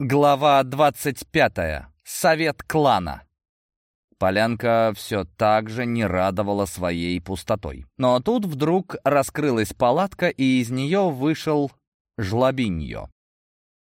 Глава 25. Совет клана. Полянка все так же не радовала своей пустотой. Но тут вдруг раскрылась палатка, и из нее вышел Жлобиньо.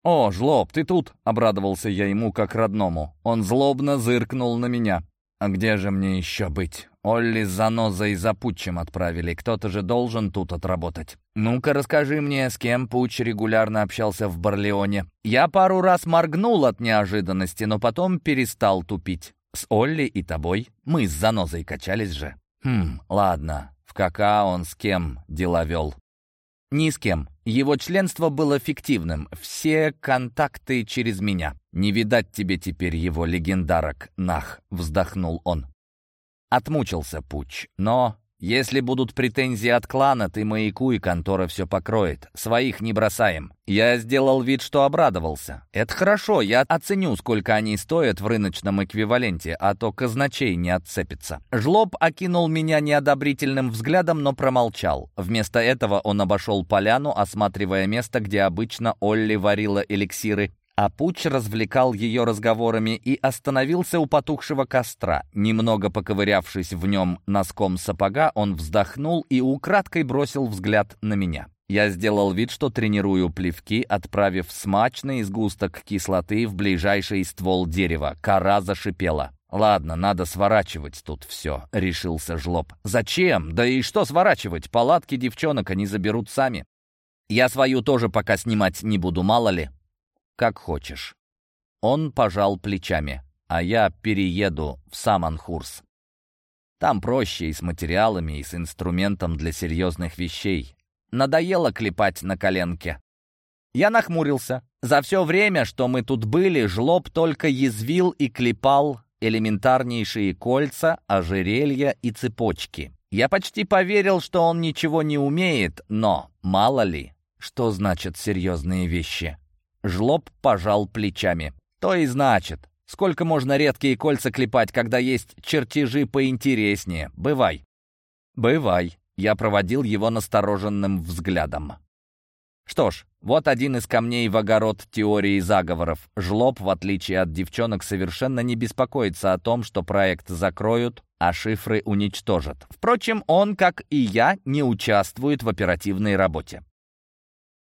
«О, Жлоб, ты тут!» — обрадовался я ему как родному. Он злобно зыркнул на меня. «А где же мне еще быть? Олли с занозой за Путчем отправили. Кто-то же должен тут отработать. Ну-ка расскажи мне, с кем Пуч регулярно общался в Барлеоне. Я пару раз моргнул от неожиданности, но потом перестал тупить. С Олли и тобой. Мы с занозой качались же. Хм, ладно. В КК он с кем дела вел? Ни с кем. Его членство было фиктивным. Все контакты через меня. Не видать тебе теперь его легендарок, нах, вздохнул он. Отмучился Пуч, но если будут претензии от клана, ты маякуй, контора все покроет. Своих не бросаем. Я сделал вид, что обрадовался. Это хорошо, я оценю, сколько они стоят в рыночном эквиваленте, а то казначей не отцепится. Жлоб окинул меня неодобрительным взглядом, но промолчал. Вместо этого он обошел поляну, осматривая место, где обычно Олли варила эликсиры, а Пуч развлекал ее разговорами и остановился у потухшего костра. Немного поковырявшись в нем носком сапога, он вздохнул и украдкой бросил взгляд на меня. Я сделал вид, что тренирую плевки, отправив смачный сгусток кислоты в ближайший ствол дерева. Кора зашипела. «Ладно, надо сворачивать тут все», — решился жлоб. «Зачем? Да и что сворачивать? Палатки девчонок они заберут сами. Я свою тоже пока снимать не буду, мало ли как хочешь». Он пожал плечами, а я перееду в Саманхурс. Там проще и с материалами, и с инструментом для серьезных вещей. Надоело клепать на коленке. Я нахмурился. За все время, что мы тут были, жлоб только язвил и клепал элементарнейшие кольца, ожерелья и цепочки. Я почти поверил, что он ничего не умеет, но мало ли, что значат серьезные вещи. Жлоб пожал плечами. «То и значит. Сколько можно редкие кольца клепать, когда есть чертежи поинтереснее? Бывай». «Бывай». Я проводил его настороженным взглядом. Что ж, вот один из камней в огород теории заговоров. Жлоб, в отличие от девчонок, совершенно не беспокоится о том, что проект закроют, а шифры уничтожат. Впрочем, он, как и я, не участвует в оперативной работе.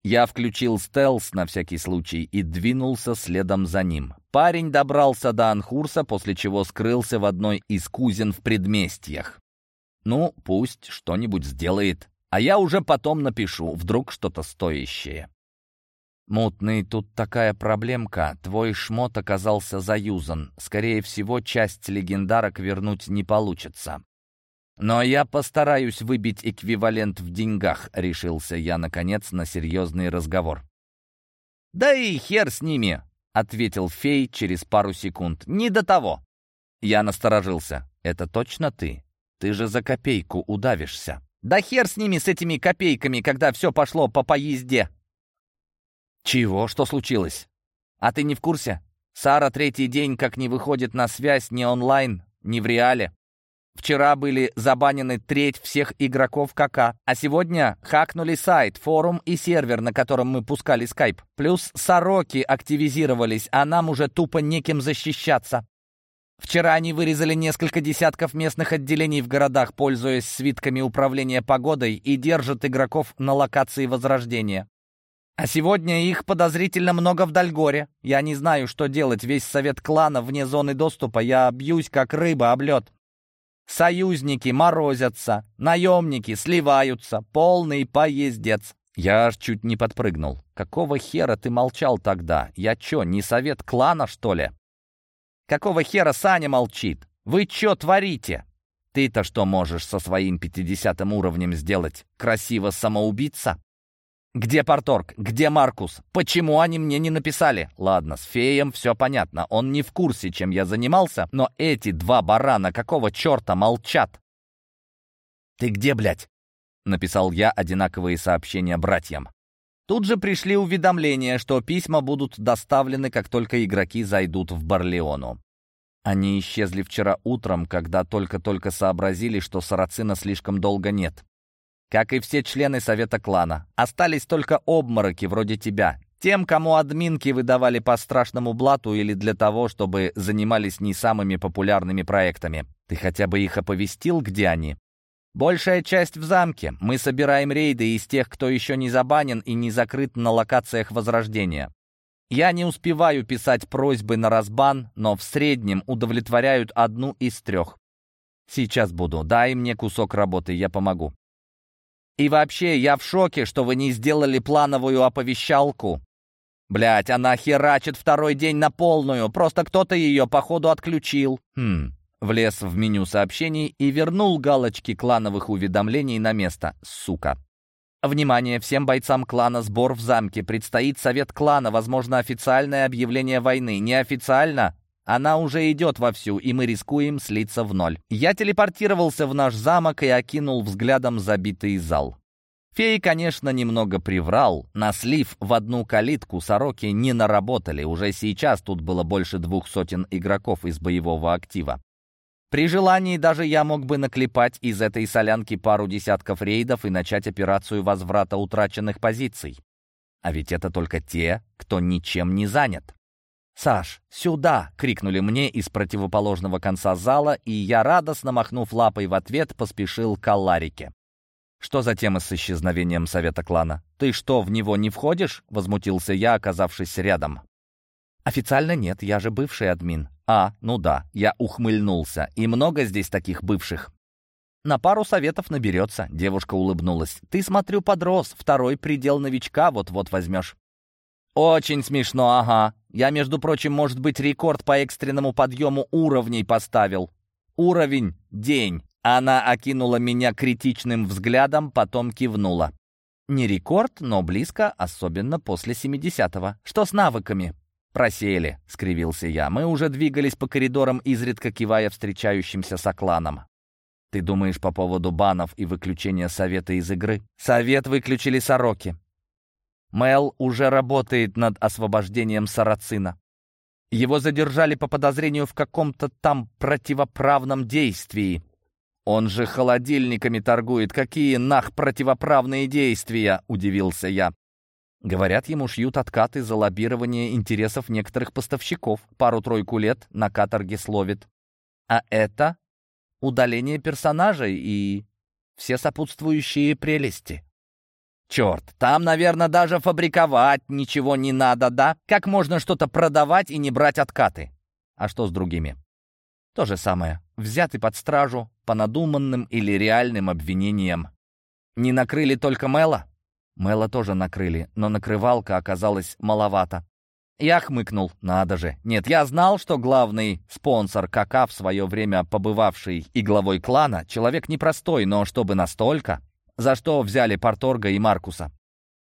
Я включил стелс на всякий случай и двинулся следом за ним. Парень добрался до Анхурса, после чего скрылся в одной из кузин в предместьях. Ну, пусть что-нибудь сделает, а я уже потом напишу, вдруг что-то стоящее. «Мутный, тут такая проблемка. Твой шмот оказался заюзан. Скорее всего, часть легендарок вернуть не получится. «Но я постараюсь выбить эквивалент в деньгах», — решился я, наконец, на серьезный разговор. «Да и хер с ними», — ответил фей через пару секунд. «Не до того». Я насторожился. «Это точно ты? Ты же за копейку удавишься». «Да хер с ними, с этими копейками, когда все пошло по поезде». «Чего? Что случилось?» «А ты не в курсе? Сара третий день как не выходит на связь ни онлайн, ни в реале. Вчера были забанены треть всех игроков КК, а сегодня хакнули сайт, форум и сервер, на котором мы пускали скайп. Плюс сороки активизировались, а нам уже тупо неким защищаться. Вчера они вырезали несколько десятков местных отделений в городах, пользуясь свитками управления погодой, и держат игроков на локации Возрождения. А сегодня их подозрительно много в Дальгоре. Я не знаю, что делать. Весь совет клана вне зоны доступа. Я бьюсь, как рыба об лед. Союзники морозятся, наемники сливаются, полный поездец. Я аж чуть не подпрыгнул. Какого хера ты молчал тогда? Я чё, не совет клана, что ли? Какого хера Саня молчит? Вы чё творите? Ты-то что можешь со своим пятидесятым уровнем сделать? Красиво самоубиться? «Где Порторг? Где Маркус? Почему они мне не написали?» «Ладно, с феем все понятно. Он не в курсе, чем я занимался, но эти два барана какого черта молчат?» «Ты где, блядь?» — написал я одинаковые сообщения братьям. Тут же пришли уведомления, что письма будут доставлены, как только игроки зайдут в Барлеону. Они исчезли вчера утром, когда только-только сообразили, что Сарацина слишком долго нет как и все члены совета клана. Остались только обмороки вроде тебя. Тем, кому админки выдавали по страшному блату или для того, чтобы занимались не самыми популярными проектами. Ты хотя бы их оповестил, где они? Большая часть в замке. Мы собираем рейды из тех, кто еще не забанен и не закрыт на локациях Возрождения. Я не успеваю писать просьбы на разбан, но в среднем удовлетворяют одну из трех. Сейчас буду. Дай мне кусок работы, я помогу. И вообще, я в шоке, что вы не сделали плановую оповещалку. Блять, она херачит второй день на полную. Просто кто-то ее, походу, отключил. Хм. Влез в меню сообщений и вернул галочки клановых уведомлений на место. Сука. Внимание всем бойцам клана «Сбор в замке». Предстоит совет клана, возможно, официальное объявление войны. Неофициально она уже идет вовсю, и мы рискуем слиться в ноль. Я телепортировался в наш замок и окинул взглядом забитый зал. Фей, конечно, немного приврал. На слив в одну калитку сороки не наработали. Уже сейчас тут было больше двух сотен игроков из боевого актива. При желании даже я мог бы наклепать из этой солянки пару десятков рейдов и начать операцию возврата утраченных позиций. А ведь это только те, кто ничем не занят. «Саш, сюда!» — крикнули мне из противоположного конца зала, и я, радостно махнув лапой в ответ, поспешил к Алларике. «Что за тема с исчезновением совета клана? Ты что, в него не входишь?» — возмутился я, оказавшись рядом. «Официально нет, я же бывший админ». «А, ну да, я ухмыльнулся. И много здесь таких бывших?» «На пару советов наберется», — девушка улыбнулась. «Ты, смотрю, подрос, второй предел новичка вот-вот возьмешь». «Очень смешно, ага. Я, между прочим, может быть, рекорд по экстренному подъему уровней поставил. Уровень — день». Она окинула меня критичным взглядом, потом кивнула. Не рекорд, но близко, особенно после 70-го. Что с навыками? «Просели», — скривился я. «Мы уже двигались по коридорам, изредка кивая встречающимся сокланам. Ты думаешь по поводу банов и выключения совета из игры? Совет выключили сороки. Мэл уже работает над освобождением Сарацина. Его задержали по подозрению в каком-то там противоправном действии. Он же холодильниками торгует. Какие нах противоправные действия? Удивился я. Говорят, ему шьют откаты за лоббирование интересов некоторых поставщиков. Пару-тройку лет на каторге словит. А это удаление персонажей и все сопутствующие прелести. Черт, там, наверное, даже фабриковать ничего не надо, да? Как можно что-то продавать и не брать откаты? А что с другими? То же самое. Взяты под стражу по надуманным или реальным обвинениям. Не накрыли только Мэла? Мэла тоже накрыли, но накрывалка оказалась маловато. Я хмыкнул. Надо же. Нет, я знал, что главный спонсор КК, в свое время побывавший и главой клана, человек непростой, но чтобы настолько за что взяли Порторга и Маркуса.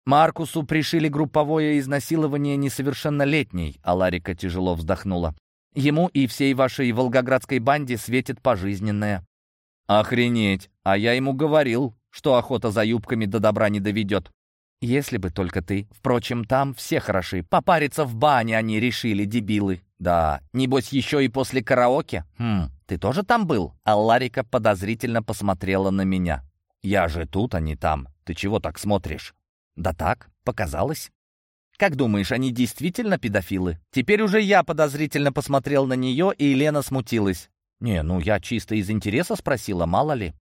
Маркусу пришили групповое изнасилование несовершеннолетней, а Ларика тяжело вздохнула. Ему и всей вашей волгоградской банде светит пожизненное. Охренеть! А я ему говорил, что охота за юбками до добра не доведет. Если бы только ты. Впрочем, там все хороши. Попариться в бане они решили, дебилы. Да, небось еще и после караоке. Хм, ты тоже там был? А Ларика подозрительно посмотрела на меня. «Я же тут, а не там. Ты чего так смотришь?» «Да так, показалось». «Как думаешь, они действительно педофилы?» Теперь уже я подозрительно посмотрел на нее, и Елена смутилась. «Не, ну я чисто из интереса спросила, мало ли».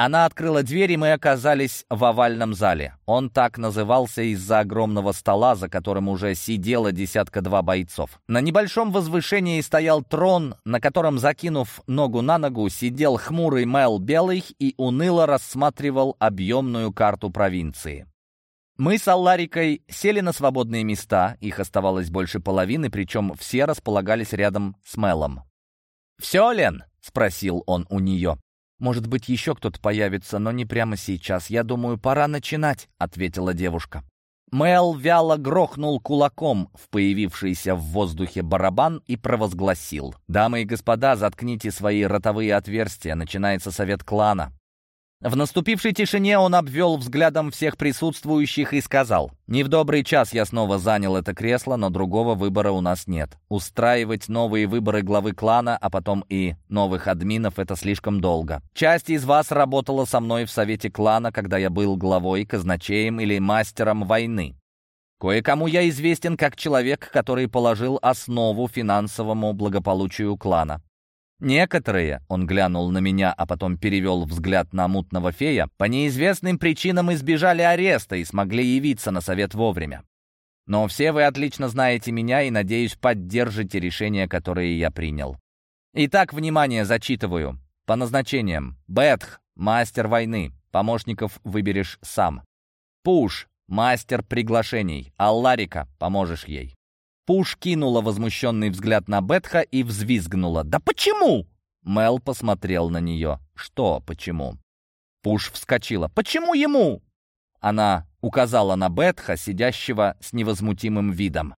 Она открыла дверь, и мы оказались в овальном зале. Он так назывался из-за огромного стола, за которым уже сидело десятка-два бойцов. На небольшом возвышении стоял трон, на котором, закинув ногу на ногу, сидел хмурый Мел Белый и уныло рассматривал объемную карту провинции. Мы с Алларикой сели на свободные места, их оставалось больше половины, причем все располагались рядом с Мелом. «Все, Лен?» — спросил он у нее. «Может быть, еще кто-то появится, но не прямо сейчас. Я думаю, пора начинать», — ответила девушка. Мэл вяло грохнул кулаком в появившийся в воздухе барабан и провозгласил. «Дамы и господа, заткните свои ротовые отверстия, начинается совет клана. В наступившей тишине он обвел взглядом всех присутствующих и сказал, «Не в добрый час я снова занял это кресло, но другого выбора у нас нет. Устраивать новые выборы главы клана, а потом и новых админов — это слишком долго. Часть из вас работала со мной в совете клана, когда я был главой, казначеем или мастером войны. Кое-кому я известен как человек, который положил основу финансовому благополучию клана. Некоторые, он глянул на меня, а потом перевел взгляд на мутного фея, по неизвестным причинам избежали ареста и смогли явиться на совет вовремя. Но все вы отлично знаете меня и, надеюсь, поддержите решения, которые я принял. Итак, внимание, зачитываю. По назначениям. Бетх, мастер войны. Помощников выберешь сам. Пуш, мастер приглашений. Алларика, поможешь ей. Пуш кинула возмущенный взгляд на Бетха и взвизгнула. «Да почему?» Мел посмотрел на нее. «Что почему?» Пуш вскочила. «Почему ему?» Она указала на Бетха, сидящего с невозмутимым видом.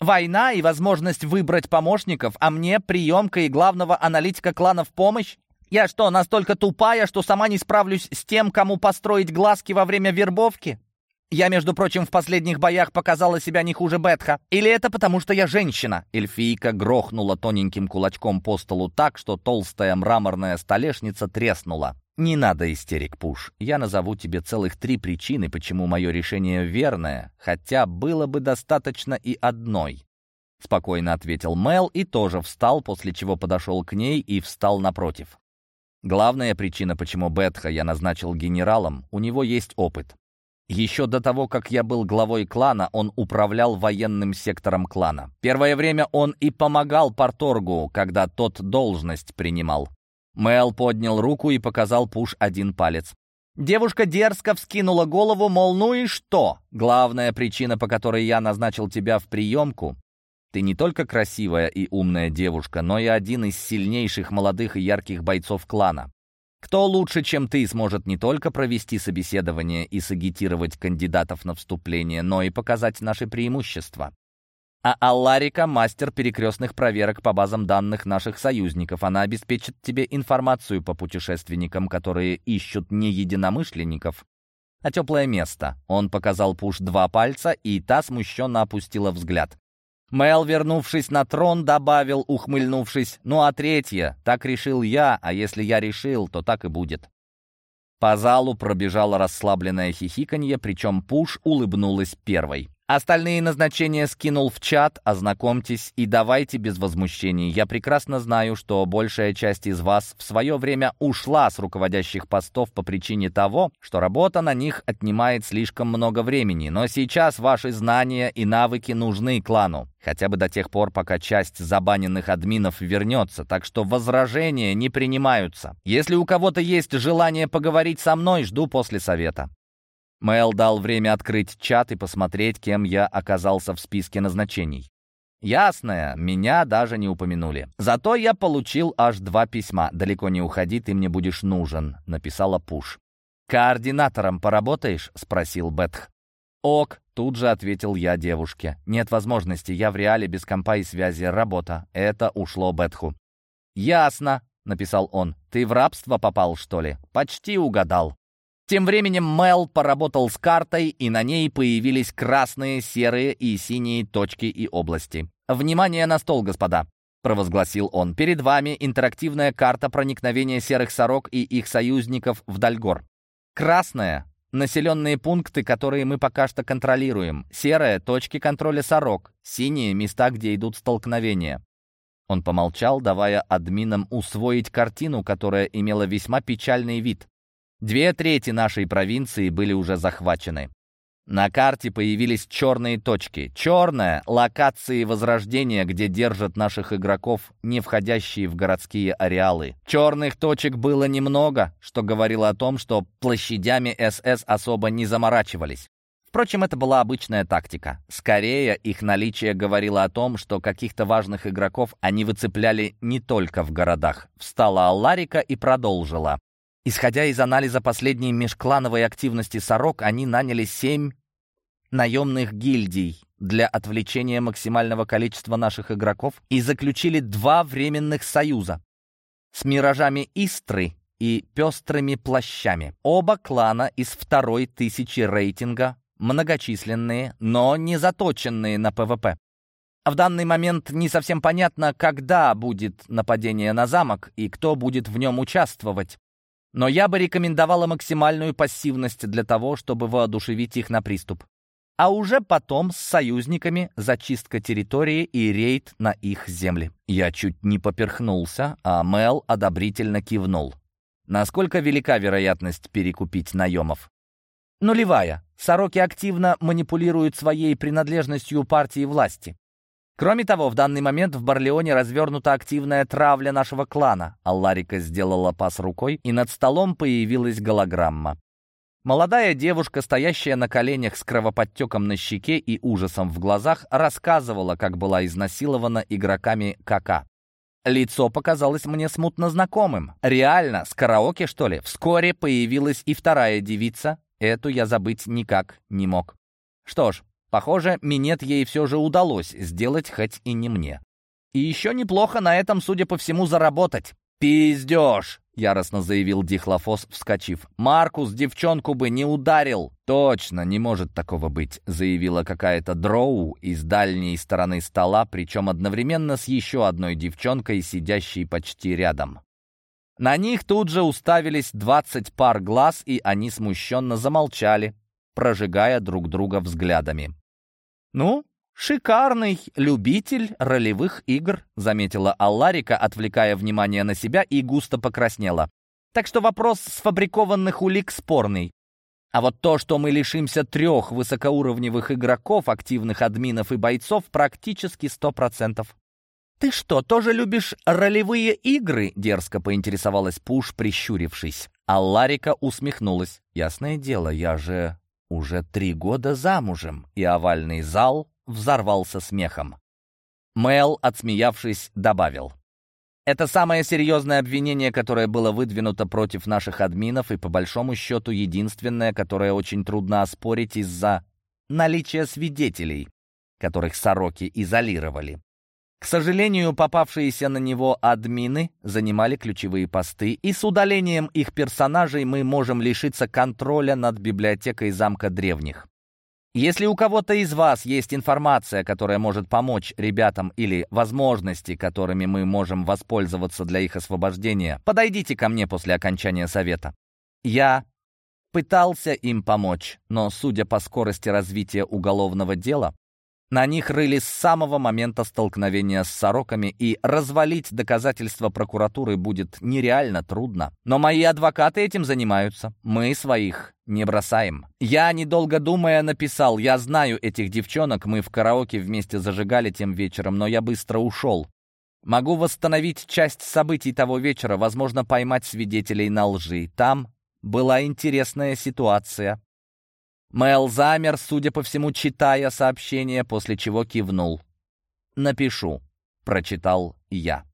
«Война и возможность выбрать помощников, а мне приемка и главного аналитика клана в помощь? Я что, настолько тупая, что сама не справлюсь с тем, кому построить глазки во время вербовки? Я, между прочим, в последних боях показала себя не хуже Бетха. Или это потому, что я женщина?» Эльфийка грохнула тоненьким кулачком по столу так, что толстая мраморная столешница треснула. «Не надо истерик, Пуш. Я назову тебе целых три причины, почему мое решение верное, хотя было бы достаточно и одной». Спокойно ответил Мел и тоже встал, после чего подошел к ней и встал напротив. Главная причина, почему Бетха я назначил генералом, у него есть опыт. Еще до того, как я был главой клана, он управлял военным сектором клана. Первое время он и помогал Порторгу, когда тот должность принимал. Мэл поднял руку и показал Пуш один палец. Девушка дерзко вскинула голову, мол, ну и что? Главная причина, по которой я назначил тебя в приемку, ты не только красивая и умная девушка, но и один из сильнейших молодых и ярких бойцов клана. Кто лучше, чем ты, сможет не только провести собеседование и сагитировать кандидатов на вступление, но и показать наши преимущества. А Алларика — мастер перекрестных проверок по базам данных наших союзников. Она обеспечит тебе информацию по путешественникам, которые ищут не единомышленников, а теплое место. Он показал Пуш два пальца, и та смущенно опустила взгляд. Мэл, вернувшись на трон, добавил, ухмыльнувшись, «Ну а третье, так решил я, а если я решил, то так и будет». По залу пробежало расслабленное хихиканье, причем Пуш улыбнулась первой. Остальные назначения скинул в чат, ознакомьтесь и давайте без возмущений. Я прекрасно знаю, что большая часть из вас в свое время ушла с руководящих постов по причине того, что работа на них отнимает слишком много времени, но сейчас ваши знания и навыки нужны клану. Хотя бы до тех пор, пока часть забаненных админов вернется, так что возражения не принимаются. Если у кого-то есть желание поговорить со мной, жду после совета. Мэл дал время открыть чат и посмотреть, кем я оказался в списке назначений. Ясное, меня даже не упомянули. Зато я получил аж два письма. «Далеко не уходи, ты мне будешь нужен», — написала Пуш. «Координатором поработаешь?» — спросил Бетх. «Ок», — тут же ответил я девушке. «Нет возможности, я в реале без компа и связи, работа». Это ушло Бетху. «Ясно», — написал он. «Ты в рабство попал, что ли?» «Почти угадал». Тем временем Мел поработал с картой, и на ней появились красные, серые и синие точки и области. «Внимание на стол, господа!» — провозгласил он. «Перед вами интерактивная карта проникновения серых сорок и их союзников в Дальгор. Красная — населенные пункты, которые мы пока что контролируем. Серая — точки контроля сорок. Синие — места, где идут столкновения. Он помолчал, давая админам усвоить картину, которая имела весьма печальный вид. Две трети нашей провинции были уже захвачены. На карте появились черные точки. Черная — локации возрождения, где держат наших игроков, не входящие в городские ареалы. Черных точек было немного, что говорило о том, что площадями СС особо не заморачивались. Впрочем, это была обычная тактика. Скорее, их наличие говорило о том, что каких-то важных игроков они выцепляли не только в городах. Встала Алларика и продолжила. Исходя из анализа последней межклановой активности «Сорок», они наняли семь наемных гильдий для отвлечения максимального количества наших игроков и заключили два временных союза с миражами Истры и пестрыми плащами. Оба клана из второй тысячи рейтинга, многочисленные, но не заточенные на ПВП. В данный момент не совсем понятно, когда будет нападение на замок и кто будет в нем участвовать. Но я бы рекомендовала максимальную пассивность для того, чтобы воодушевить их на приступ. а уже потом с союзниками зачистка территории и рейд на их земли. Я чуть не поперхнулся, а Мел одобрительно кивнул. Насколько велика вероятность перекупить наемов? Нулевая. Сороки активно манипулируют своей принадлежностью партии власти. Кроме того, в данный момент в Барлеоне развернута активная травля нашего клана. Алларика сделала пас рукой, и над столом появилась голограмма. Молодая девушка, стоящая на коленях с кровоподтеком на щеке и ужасом в глазах, рассказывала, как была изнасилована игроками КК. Лицо показалось мне смутно знакомым. Реально, с караоке, что ли? Вскоре появилась и вторая девица. Эту я забыть никак не мог. Что ж, похоже, минет ей все же удалось сделать, хоть и не мне. И еще неплохо на этом, судя по всему, заработать. «Пиздеж!» — яростно заявил Дихлофос, вскочив. «Маркус девчонку бы не ударил!» «Точно, не может такого быть», — заявила какая-то дроу из дальней стороны стола, причем одновременно с еще одной девчонкой, сидящей почти рядом. На них тут же уставились двадцать пар глаз, и они смущенно замолчали, прожигая друг друга взглядами. «Ну, «Шикарный любитель ролевых игр», — заметила Алларика, отвлекая внимание на себя и густо покраснела. «Так что вопрос сфабрикованных улик спорный. А вот то, что мы лишимся трех высокоуровневых игроков, активных админов и бойцов, практически сто процентов». «Ты что, тоже любишь ролевые игры?» — дерзко поинтересовалась Пуш, прищурившись. Алларика усмехнулась. «Ясное дело, я же уже три года замужем, и овальный зал взорвался смехом. Мэл, отсмеявшись, добавил. Это самое серьезное обвинение, которое было выдвинуто против наших админов, и по большому счету единственное, которое очень трудно оспорить из-за наличия свидетелей, которых сороки изолировали. К сожалению, попавшиеся на него админы занимали ключевые посты, и с удалением их персонажей мы можем лишиться контроля над библиотекой замка древних. Если у кого-то из вас есть информация, которая может помочь ребятам или возможности, которыми мы можем воспользоваться для их освобождения, подойдите ко мне после окончания совета. Я пытался им помочь, но, судя по скорости развития уголовного дела, на них рыли с самого момента столкновения с сороками, и развалить доказательства прокуратуры будет нереально трудно. Но мои адвокаты этим занимаются. Мы своих не бросаем. Я, недолго думая, написал, я знаю этих девчонок, мы в караоке вместе зажигали тем вечером, но я быстро ушел. Могу восстановить часть событий того вечера, возможно, поймать свидетелей на лжи. Там была интересная ситуация. Мэл замер, судя по всему, читая сообщение, после чего кивнул. «Напишу», — прочитал я.